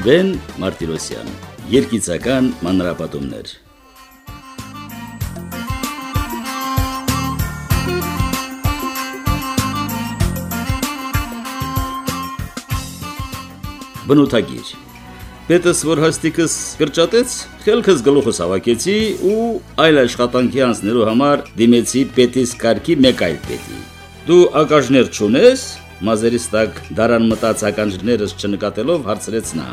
Ռուբեն Մարտիրոսյան Երկիցական մանրապատումներ Բնութագիր Պետս որ հաստիկս կրճատեց, խելքս գլուխս հավաքեցի ու այլ աշխատանքի անցնելու համար դիմեցի պետիս կարգի մեկ այլ պետի։ Դու ակաժներ չունես, մազերիս տակ դարան մտած ականջներս չնկատելով հարցրեց նա։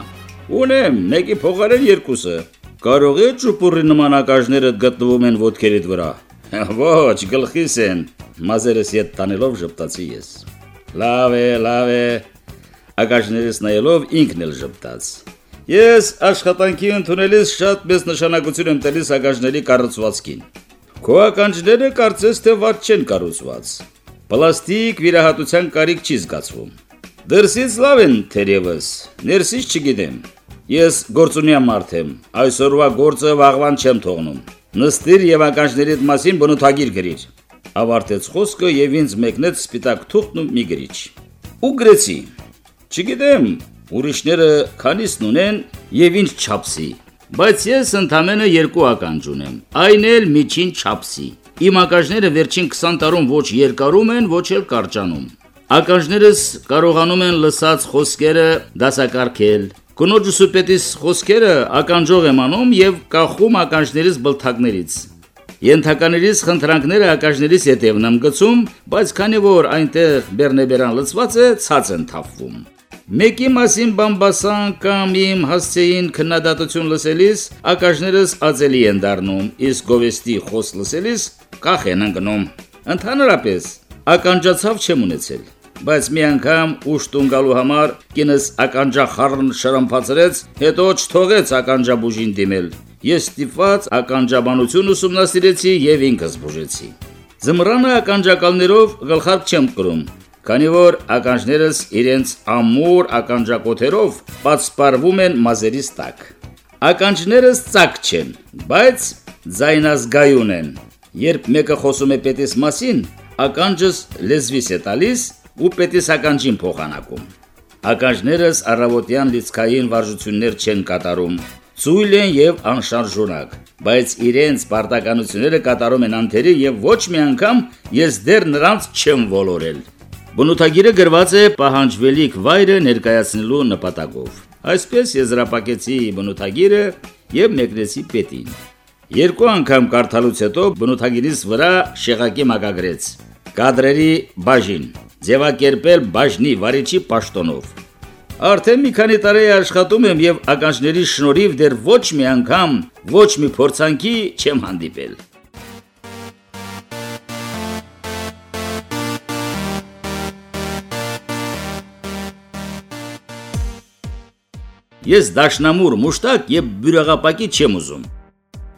Ունեմ, մեկի փողարեն երկուսը։ Կարող է ճուպուրի նման ակաժները գտնվում են ոտքերիդ վրա։ Ոչ, գլխիս են։ Մազերս ետ տանելով ժպտացի ես։ Լավ է, լավ է։ Ակաժներս նայելով ինքն էլ ժպտաց։ Ես աշխատանքի ընդունելիս շատ մեծ նշանակություն եմ տալիս ագաժների կառուցվածքին։ Քո ականջները կարծես թե ված չեն կառուցված։ Պլաստիկ վիրահատության կարիք չի զգացվում։ Դրսից լավ են թերևս, ներսից չգիտեմ։ Ես գործունյա մարդ եմ, այսօրվա գործը վաղվան չեմ թողնում։ Նստիր եւ ականջներիդ մասին բնութագիր գրիր։ Ավարտեց խոսքը եւ ինձ մեկնեց սպիտակ թուղթն ու մի գրիչ։ Ու գրեցի. Չգիտեմ, Ուրիշները քանիսն ունեն եւ ինչ չափսի, բայց ես ընդամենը երկու ականջ ունեմ, այն էլ միջին չափսի։ Իմ ականջները վերջին 20 տարում ոչ երկարում են, ոչ էլ կարճանում։ Ականջներս կարողանում են լսած խոսքերը դասակարգել։ Կնոջս ու պետիս խոսքերը ականջող եմ անում եւ կախում ականջներից բլթակներից։ Ենթականերից խնդրանքները ականջներից հետևն եմ գցում, բայց քանի որ այնտեղ բեռնեբերան լծված է, ցած են թափվում։ Մեկի մասին բամբասան կամ իմ հասցեին քննադատություն լսելիս ակաժներս ածելի են դառնում, իսկ գովեստի խոս լսելիս կախ են ընկնում։ Ընդհանրապես ականջացավ չեմ ունեցել, բայց մի անգամ ուշտուն գալու համար կինս ականջախառն շրմփացրեց, հետո չթողեց ականջաբուժին դիմել։ Ես ստիպված ականջաբանություն ուսումնասիրեցի եւ ինքս բուժեցի։ Զմռանը ականջակալներով գլխարկ չեմ կրում, քանի որ ականջներս իրենց ամուր ականջակոթերով պատսպարվում են մազերիս տակ։ Ականջներս ցակ չեն, բայց ձայնազգայուն են։ Երբ մեկը խոսում է պետիս մասին, ականջս լեզվիս է տալիս ու պետիս ականջին փոխանակում։ Ականջներս առավոտյան լիցքային վարժություններ չեն կատարում, ցույլ են եւ անշարժունակ, բայց իրենց պարտականությունները կատարում են անթերի եւ ոչ մի անգամ ես դեռ նրանց չեմ ոլորել։ Բնութագիրը գրված է պահանջվելիք վայրը ներկայացնելու նպատակով։ Այսպես եզրապակեցի բնութագիրը եւ մեկնեցի պետին։ Երկու անգամ կարդալուց հետո բնութագիրից վրա շեղակի մակագրեց. կադրերի բաժին, ձևակերպել բաժնի վարիչի պաշտոնով։ Արդեն մի քանի տարի աշխատում եմ եւ ականջների շնորհիվ դեռ ոչ մի անգամ ոչ մի փորձանքի չեմ հանդիպել։ Ես դաշնամուր, մուշտակ եւ բյուրեղապակի չեմ ուզում։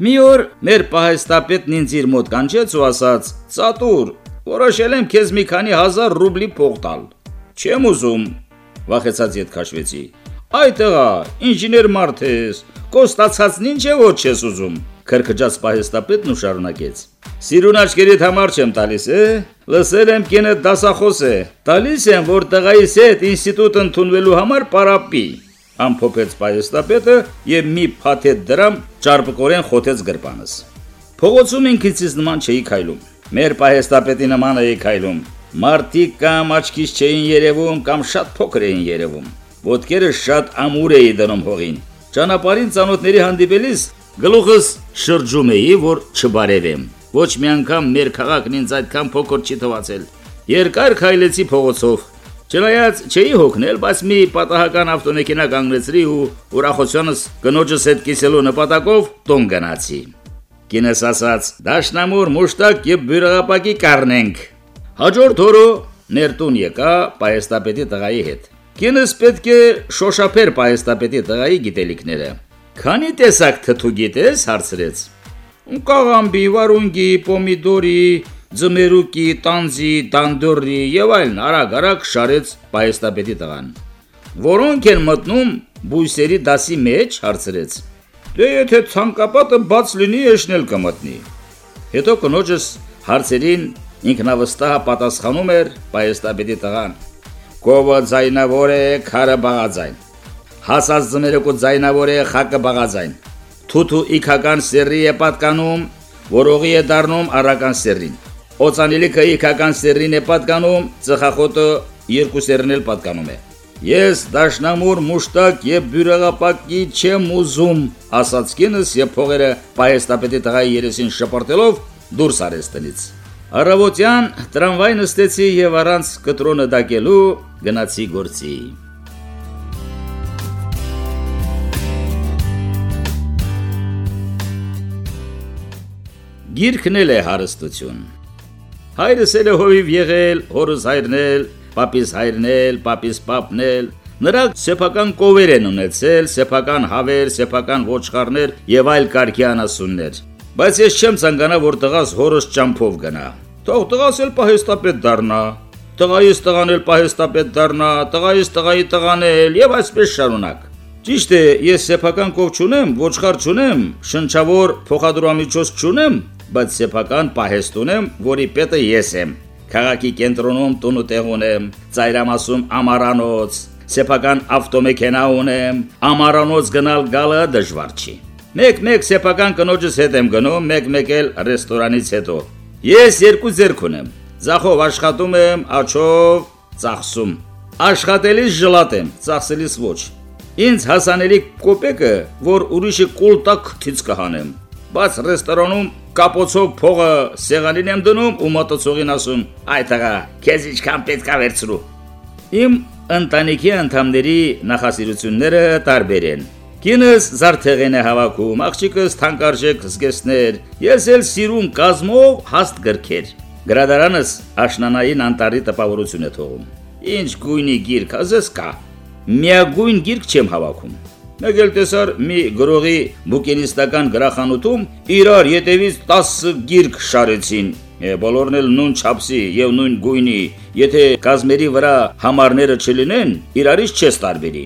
Մի օր մեր պահեստապետն ինձ իր մոտ կանչեց ու ասաց. «Ծատուր, որոշել եմ քեզ մի քանի հազար ռուբլի փող տալ»։ Չեմ ուզում, վախեցած ետ քաշվեցի։ Այ տղա, ինժեներ մարդ ես, կոստացածն ինչ է ոչ ես ուզում։ Քրքջաց պահեստապետն ու շարունակեց. Սիրուն աչքերիդ համար չեմ տալիս, է։ Լսել եմ կենը դասախոս է։ Տալիս եմ, որ տղայիս հետ ինստիտուտ ընդունվելու համար պարապի ամփոփեց պայստապետը եւ մի փաթեթ դրամ ճարպկորեն խոթեց գրպանս։ Փողոցում ինքից նման չէի քայլում։ Մեր պայստապետի նման էի քայլում։ Մարտիկ կամ աչքից չէին երևում կամ շատ փոքր էին երևում։ Ոտքերը շատ ամուր էի դնում հողին։ Ճանապարհին ծանոթների հանդիպելիս գլուխս շրջում էի, որ չբարևեմ։ Ոչ մի անգամ մեր քաղաքն ինձ այդքան փոքր չի թվացել։ Երկար քայլեցի փողոցով, Չնայած չէի հոգնել, բայց մի պատահական ավտոմեքենա կանգնեցրի ու ուրախությունս կնոջս հետ կիսելու նպատակով տոն գնացի։ Կինս ասաց. «Դաշնամուր մուշտակ եւ բյուրեղապակի կառնենք»։ Հաջորդ օրը ներտուն եկա պայեստապետի տղայի հետ։ Կինս պետք է շոշափեր պայեստապետի տղայի գիտելիքները։ Քանի տեսակ թթու գիտես, հարցրեց։ Կաղամբի, վարունգի, պոմիդորի, ձմերուկի, տանձի, դանդորի եւ այլն արագ-արագ շարեց պայստապետի տղան։ Որոնք են մտնում բույսերի դասի մեջ, հարցրեց։ Դե եթե ցանկապատը բաց լինի, եշնել կմտնի։ Հետո կնոջս հարցերին ինքնավստահ պատասխանում էր պայստապետի տղան։ Կովը ձայնավոր է, քարը բաղաձայն։ հասած ձմերեկու ձայնավոր է խակը բաղաձայն։ Թութու իքական սերի է պատկանում, որողի է դառնում արական սերին։ Օծանելիքը իքական սերին է պատկանում, ծխախոտը երկու սերն էլ պատկանում է։ Ես դաշնամուր մուշտակ եւ բյուրեղապակի չեմ ուզում, ասաց կինս եւ փողերը պայեստապետի տղայի երեսին շպրտելով դուրս արեց տնից։ Արավոտյան տրամվայ նստեցի եւ առանց կտրոնը դակելու գնացի գործի։ Գիրքն էլ է հարստություն։ Հայրս էլ է հովիվ եղել, հորս հայրնել, պապիս հայրնել, պապիս պապնել, Նրանք սեփական կովեր են ունեցել, սեփական հավեր, սեփական ոչխարներ եւ այլ կարգի անասուններ։ Բայց ես չեմ ցանկանա, որ տղաս հորս ճամփով գնա։ Թող տղաս էլ պահեստապետ դառնա։ Տղայիս տղան էլ պահեստապետ դառնա, տղայիս տղայի տղան էլ եւ այսպես շարունակ։ Ճիշտ է, ես սեփական կով չունեմ, ոչխար չունեմ, շնչավոր փոխադրամիջոց չունեմ, բայց սեփական պահեստ ունեմ, որի պետը ես եմ։ Քաղաքի կենտրոնում տուն ու տեղ ունեմ, ծայրամասում ամարանոց, սեփական ավտոմեքենա ունեմ, ամարանոց գնալ գալը դժվար չի։ Մեկ-մեկ սեփական կնոջս հետ եմ գնում, մեկ-մեկ էլ ռեստորանից հետո։ Ես երկու ձեռք ունեմ։ Ձախով աշխատում եմ, աչով ծախսում։ Աշխատելիս ժլատ եմ, ծախսելիս ոչ։ Ինձ հասանելի կոպեկը, որ ուրիշի կուլտակ քիչ կհանեմ։ Բայց ռեստորանում կապոցով փողը սեղանին եմ դնում ու մոտոցողին ասում. «Այ տղա, քեզ ինչքան պետք է վերցրու»։ Իմ ընտանիքի անդամների նախասիրությունները տարբեր են։ Կինս զարթեղեն է հավաքում, աղջիկս թանկարժեք զգեստներ, ես էլ սիրուն կազմով հաստ գրքեր։ Գրադարանս աշնանային անտարի տպավորություն է թողում։ Ինչ գույնի գիրք ասես կա։ Միագույն գիրք չեմ հավաքում։ Մեկ էլ տեսար մի գրողի բուկինիստական գրախանութում իրար յետևից 10 գիրք շարեցին։ Բոլորն էլ նույն չափսի եւ նույն գույնի, եթե կազմերի վրա համարները չլինեն, իրարից չես տարբերի։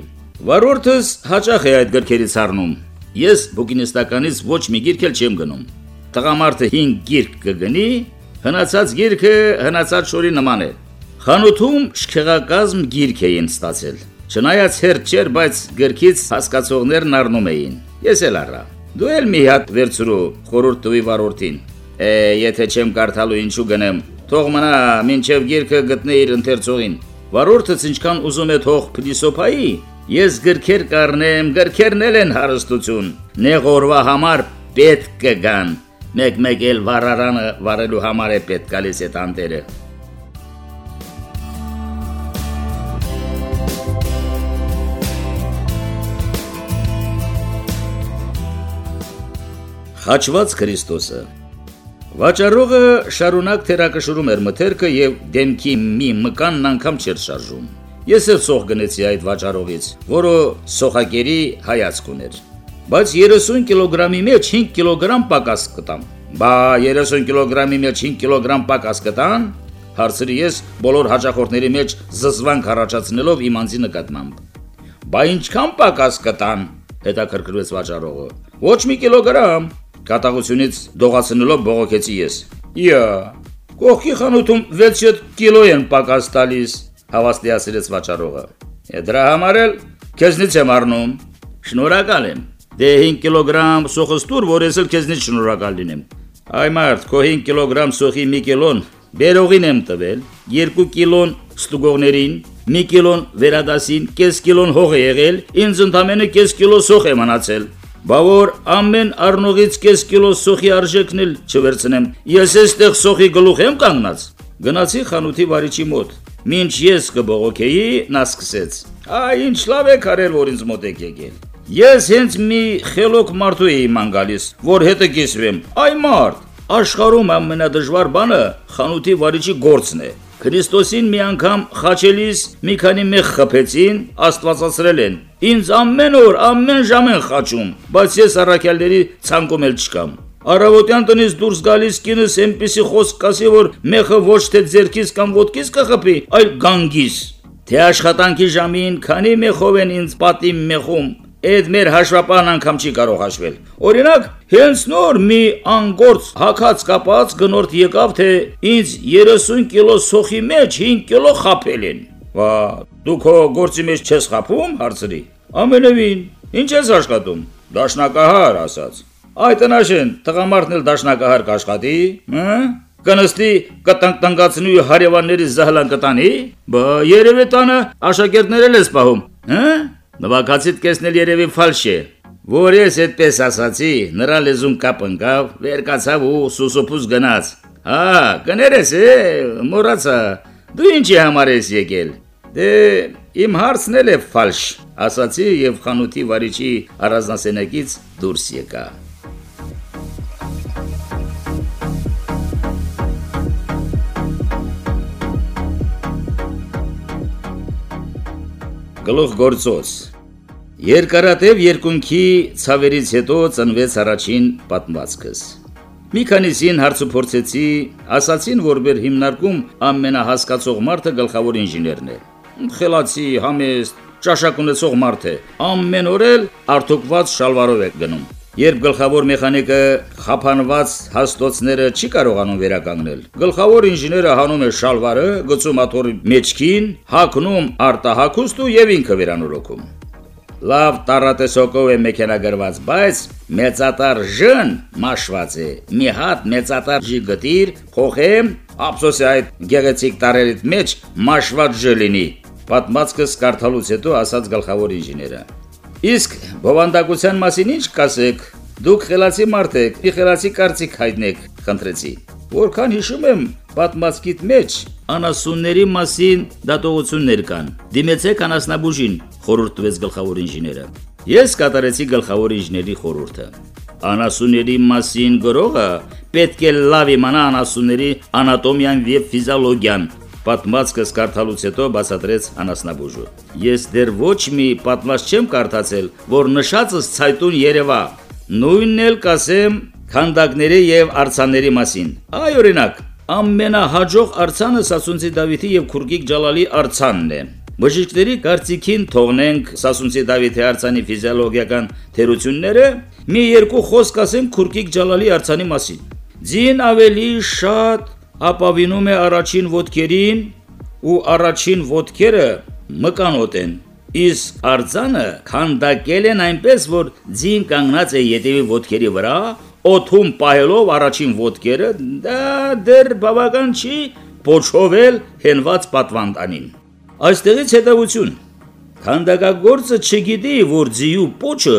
Վարորդս հաճախ է այդ գրքերից առնում։ Ես բուկինիստականից ոչ մի գիրք էլ չեմ գնում։ Տղամարդը 5 գիրք կգնի, հնացած գիրքը հնացած շորի նման է։ Խանութում շքեղակազմ գիրք էին ստացել։ Չնայած հերթ չէր, բայց գրքից հասկացողներն առնում էին։ Ես էլ առա։ Դու էլ մի հատ վերցրու խորուրդ տվի վարորդին։ Է, եթե չեմ կարդալու ինչու գնեմ, թող մնա, մինչև գիրքը գտնե իր ընթերցողին։ Վարորդը ինչքան ուզում է թող փիլիսոփայի, ես գրքեր կառնեմ, գրքերն էլ են հարստություն։ Նեղորվա համար պետք կգան։ Մեկ-մեկ էլ վառարանը վառելու համար է պետք գալիս այդ անտերը։ Խաչված Քրիստոսը Վաճառողը շարունակ թերակշռում էր մթերքը եւ դեմքի մի մկանն անգամ չէր շարժում։ Ես էլ սող գնեցի այդ վաճառողից, որը սոխակերի հայացք ուներ։ Բայց 30 կիլոգրամի մեջ 5 կիլոգրամ պակաս կտամ։ Բա 30 կիլոգրամի մեջ 5 կիլոգրամ պակաս կտան։ Հարցրի ես բոլոր հաճախորդների մեջ զզվանք առաջացնելով իմ անձի նկատմամբ։ Բա ինչքան պակաս կտան։ Հետաքրքրվեց վաճառողը։ Ոչ մի կիլոգրամ, Կատաղությունից դողացնելով բողոքեցի ես։ Իա, կողքի խանութում 6-7 կիլո են պակաս տալիս, հավաստիացրեց վաճառողը։ դրա համար էլ քեզնից եմ առնում։ Շնորհակալ եմ։ Դե 5 կիլոգրամ սոխստուր, որ ես էլ քեզնից շնորհակալ լինեմ։ Այ մարդ, քո 5 կիլոգրամ սոխի մի կիլոն բերողին եմ տվել, 2 կիլոն ստուգողներին, մի կիլոն վերադասին, կես կիլոն հող է եղել, ինձ ընդամենը կես կիլո սոխ է մնացել։ Բա որ ամեն առնողից կես կիլո սոխի արժեքն էլ չվերցնեմ։ Ես էստեղ սոխի գլուխ եմ կանգնած։ Գնացի խանութի վարիչի մոտ։ Մինչ ես կբողոքեի, նա սկսեց. «Այ ինչ լավ է կարել, որ ինձ մոտ եք եկել»։ Ես հենց մի խելոք մարդու էի ման գալիս, որ հետը կիսվեմ։ Այ մարդ, աշխարհում ամենադժվար բանը խանութի վարիչի գործն է։ Քրիստոսին մի անգամ խաչելիս մի քանի մեղ խփեցին, աստվածացրել են։ Ինձ ամեն օր, ամեն ժամ են խաչում, բայց ես առաքյալների ցանկում էլ չկամ։ Արավոտյան տնից դուրս գալիս կինս այնպեսի խոսք կասի, որ մեղը ոչ թե ձերքից կամ ոտքից կխփի, այլ գանգիս։ Թե աշխատանքի ժամին քանի մեխով են ինձ պատի մեխում, Այդ մեր հաշվապահն անգամ չի կարող հաշվել։ Օրինակ, հենց նոր մի անգործ հակած կապած գնորդ եկավ, թե ինձ 30 կիլո սոխի մեջ 5 կիլո խապել են։ Վա, դու քո գործի մեջ չես խապում, հարցրի։ Ամենևին, ինչ ես աշխատում։ Դաշնակահար ասաց։ Այ տնաշեն, տղամարդն էլ դաշնակահար կաշխատի, հա՞։ Կնստի կտանկ-տանկացնի հարևանների զահլան կտանի։ Բա երևի տանը աշակերտներ էլ ես պահում, հա՞։ Նվակացիդ կեսնել երևի ֆալշ է։ Որ ես այդպես ասացի, նրա լեզուն կապ ընկավ, վեր կացավ ու սուսուփուս գնաց։ Հա, կներես է, մոռացա։ Դու ինչի համար ես եկել։ Դե իմ հարցն էլ է ֆալշ, ասացի եւ խանութի վարիչի առանձնասենյակից դուրս եկա։ Գլուխ գործոց Երկարատև երկունքի ցավերից հետո ծնվեց առաջին պատմվածքս։ Մի քանիսին հարցուփորձեցի, ասացին, որ մեր հիմնարկում ամենահասկացող մարդը գլխավոր ինժեներն է։ Խելացի, համեստ, ճաշակ ունեցող մարդ է։ Ամեն օր էլ արթուկված շալվարով է գնում։ Երբ գլխավոր մեխանիկը խափանված հաստոցները չի կարողանում վերականգնել, գլխավոր ինժեները հանում է շալվարը, գցում աթոռի մեջքին, հակնում արտահակուստու եւ ինքը վերանորոգում։ Լավ տարատեսոկով է մեքենագրված, բայց մեծատար ժն մաշված է։ Մի հատ մեծատար ժի գտիր, փոխեմ, ափսոսի այդ գեղեցիկ տարերից մեջ մաշված ժ լինի։ Պատմածքս կարդալուց հետո ասաց գլխավոր ինժեները։ Իսկ բովանդակության մասին ինչ կասեք։ Դուք խելացի մարդ եք, մի խելացի կարծիք հայտնեք, խնդրեցի։ Որքան հիշում եմ, պատմածքիդ մեջ անասունների մասին դատողություններ կան։ Դիմեցեք անասնաբուժին, խորհուրդ տվեց գլխավոր ինժեները։ Ես կատարեցի գլխավոր ինժեների խորհուրդը։ Անասունների մասին գրողը պետք է լավ իմանա անասունների անատոմիան եւ ֆիզիոլոգիան, Պատմածքս կարդալուց հետո բացատրեց անասնաբուժը։ Ես դեռ ոչ մի պատմած չեմ կարդացել, որ նշածս ցայտուն Երևա։ Նույնն էլ կասեմ քանդակների եւ արցանների մասին։ Այ օրինակ, ամենահաջող արցանը Սասունցի Դավիթի եւ Քուրգիկ Ջալալի արցանն է։ Բժիշկների կարծիքին թողնենք Սասունցի Դավիթի արցանի ֆիզիոլոգիական թերությունները, մի երկու խոսք ասեմ Քուրգիկ Ջալալի արցանի մասին։ Ձին ավելի շատ ապավինում է առաջին ոտքերին ու առաջին ոտքերը մկանոտ են իսկ արձանը քանդակել են այնպես որ ձին կանգնած է յետևի ոտքերի վրա օթում պահելով առաջին ոտքերը դա դեռ բավական չի փոչովել հենված պատվանդանին այստեղից հետևություն. քանդակագործը չգիտի որ ձիու փոչը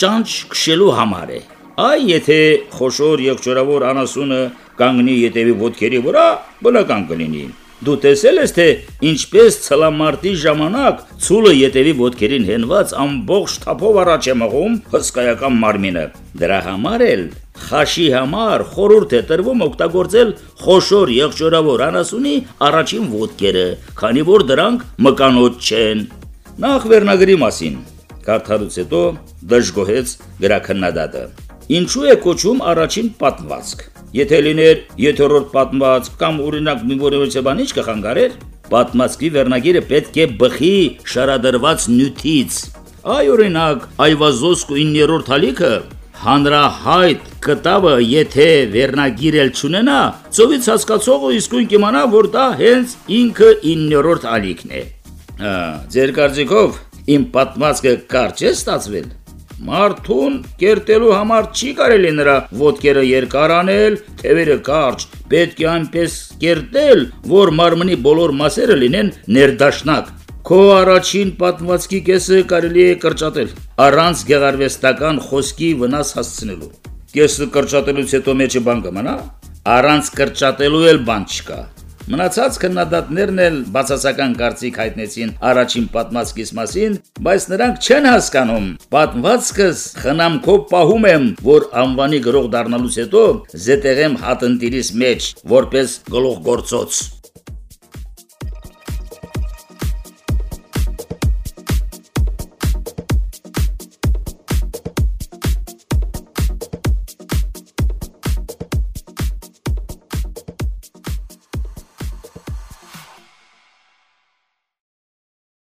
ճանչ քշելու համար է այ եթե խոշոր եղջորավոր անասունը կանգնի յետևի ոտքերի վրա, բնական կլինի։ Դու տեսել ես թե ինչպես ցլամարտի ժամանակ ցուլը յետևի ոտքերին հենված ամբողջ թափով առաջ է մղում հսկայական մարմինը։ Դրա համար էլ խաշի համար խորուրդ է տրվում օգտագործել խոշոր եղջորավոր անասունի առաջին ոտքերը, քանի որ դրանք մկանոտ չեն։ Նախ վերնագրի մասին կարդալուց հետո դժգոհեց գրաքննադատը։ Ինչու է կոչում առաջին պատմվածք։ Եթե լիներ եթերորդ պատմված կամ օրինակ մի որևէ բան ինչ կխանգարեր, պատմածքի վերնագիրը պետք է բխի շարադրված նյութից։ Այ օրինակ, այվազոսկու 9-րդ հալիքը հանրահայտ կտավը եթե վերնագիր էլ չունենա, ծովից հասկացողը իսկույն կիմանա, որ դա հենց ինքը 9-րդ ալիքն է։ Հա, ձեր կարծիքով իմ պատմածքը կարճ է ստացվել։ Մարդուն կերտելու համար չի կարելի նրա ոտքերը երկար անել, թևերը կարճ, պետք է այնպես կերտել, որ մարմնի բոլոր մասերը լինեն ներդաշնակ։ Քո առաջին պատմվածքի կեսը կարելի է կրճատել, առանց գեղարվեստական խոսքի վնաս հասցնելու։ Կեսը կրճատելուց հետո մեջը բան կմնա, առանց կրճատելու էլ բան չկա։ Մնացած քննադատներն էլ բացասական կարծիք հայտնեցին առաջին պատմվածքիս մասին, բայց նրանք չեն հասկանում։ Պատմվածքս խնամքով պահում եմ, որ անվանի գրող դառնալուց հետո զետեղեմ հատնտիրիս մեջ որպես գլուխ գործոց։